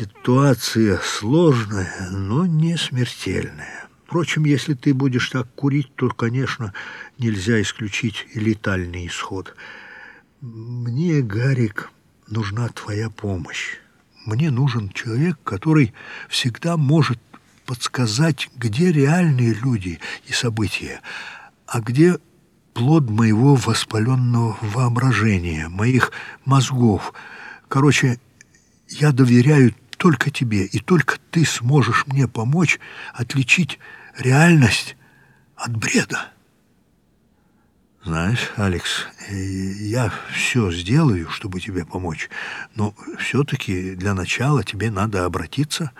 Ситуация сложная, но не смертельная. Впрочем, если ты будешь так курить, то, конечно, нельзя исключить летальный исход. Мне, Гарик, нужна твоя помощь. Мне нужен человек, который всегда может подсказать, где реальные люди и события, а где плод моего воспаленного воображения, моих мозгов. Короче, я доверяю только тебе, и только ты сможешь мне помочь отличить реальность от бреда. Знаешь, Алекс, э, я все сделаю, чтобы тебе помочь, но все-таки для начала тебе надо обратиться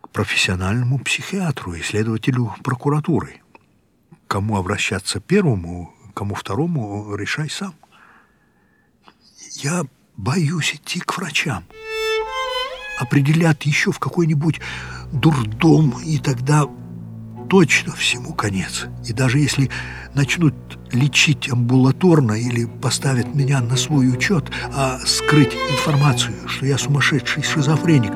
к профессиональному психиатру и следователю прокуратуры. Кому обращаться первому, кому второму, решай сам. Я боюсь идти к врачам. Определят еще в какой-нибудь дурдом, и тогда точно всему конец. И даже если начнут лечить амбулаторно или поставят меня на свой учет, а скрыть информацию, что я сумасшедший шизофреник,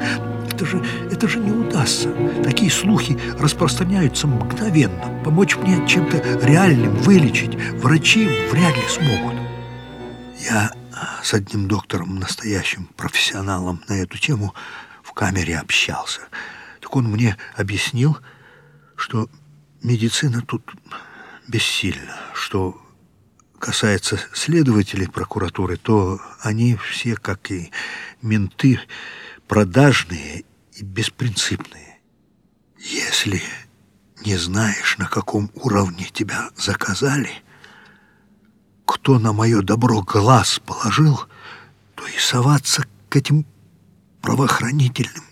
это же, это же не удастся. Такие слухи распространяются мгновенно. Помочь мне чем-то реальным вылечить врачи вряд ли смогут. Я с одним доктором, настоящим профессионалом на эту тему, в камере общался. Так он мне объяснил, что медицина тут бессильна, что касается следователей прокуратуры, то они все, как и менты, продажные и беспринципные. Если не знаешь, на каком уровне тебя заказали, кто на мое добро глаз положил, то и соваться к этим правоохранительным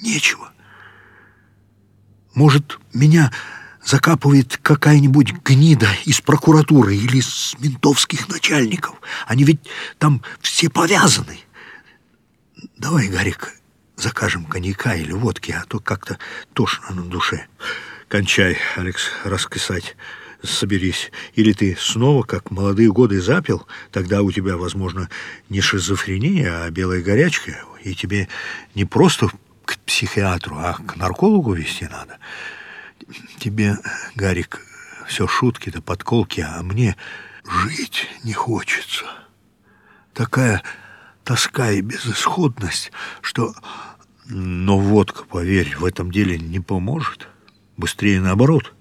нечего. Может, меня закапывает какая-нибудь гнида из прокуратуры или из ментовских начальников. Они ведь там все повязаны. Давай, Гарик, закажем коньяка или водки, а то как-то тошно на душе. Кончай, Алекс, раскисать. Соберись. Или ты снова, как молодые годы, запил, тогда у тебя, возможно, не шизофрения, а белая горячка, и тебе не просто к психиатру, а к наркологу вести надо. Тебе, Гарик, все шутки да подколки, а мне жить не хочется. Такая тоска и безысходность, что... Но водка, поверь, в этом деле не поможет. Быстрее наоборот.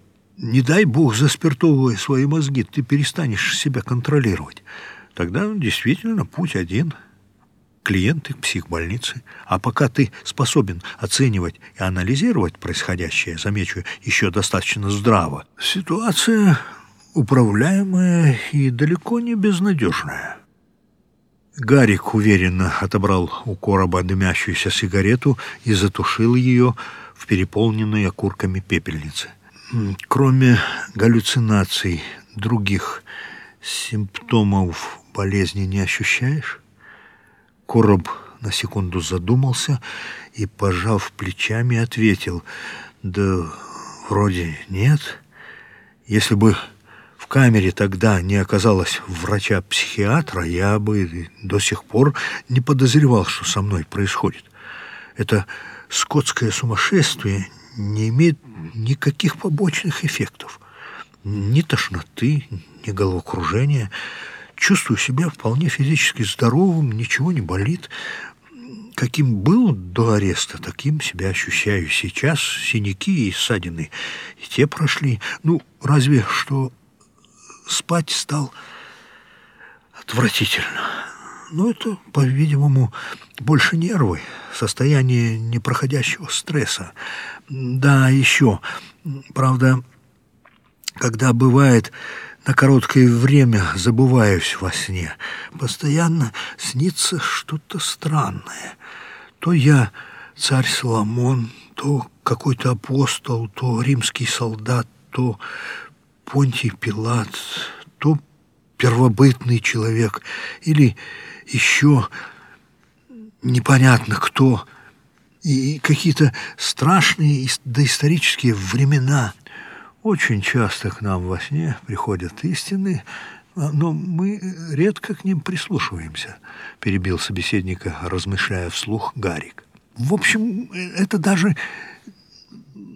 Не дай бог заспиртовывая свои мозги, ты перестанешь себя контролировать. Тогда действительно путь один — клиенты психбольницы. А пока ты способен оценивать и анализировать происходящее, замечу, еще достаточно здраво, ситуация управляемая и далеко не безнадежная. Гарик уверенно отобрал у короба дымящуюся сигарету и затушил ее в переполненной окурками пепельнице. Кроме галлюцинаций, других симптомов болезни не ощущаешь? Короб на секунду задумался и, пожав плечами, ответил, «Да вроде нет. Если бы в камере тогда не оказалось врача-психиатра, я бы до сих пор не подозревал, что со мной происходит. Это скотское сумасшествие не имеет никаких побочных эффектов. Ни тошноты, ни головокружения — Чувствую себя вполне физически здоровым, ничего не болит. Каким был до ареста, таким себя ощущаю сейчас. Синяки и ссадины, и те прошли. Ну, разве что спать стал отвратительно. Но это, по-видимому, больше нервы, состояние непроходящего стресса. Да, еще, правда, когда бывает на короткое время забываюсь во сне. Постоянно снится что-то странное. То я царь Соломон, то какой-то апостол, то римский солдат, то Понтий Пилат, то первобытный человек или еще непонятно кто. И какие-то страшные доисторические времена – очень часто к нам во сне приходят истины, А, но мы редко к ним прислушиваемся, перебил собеседника, размышляя вслух Гарик. В общем, это даже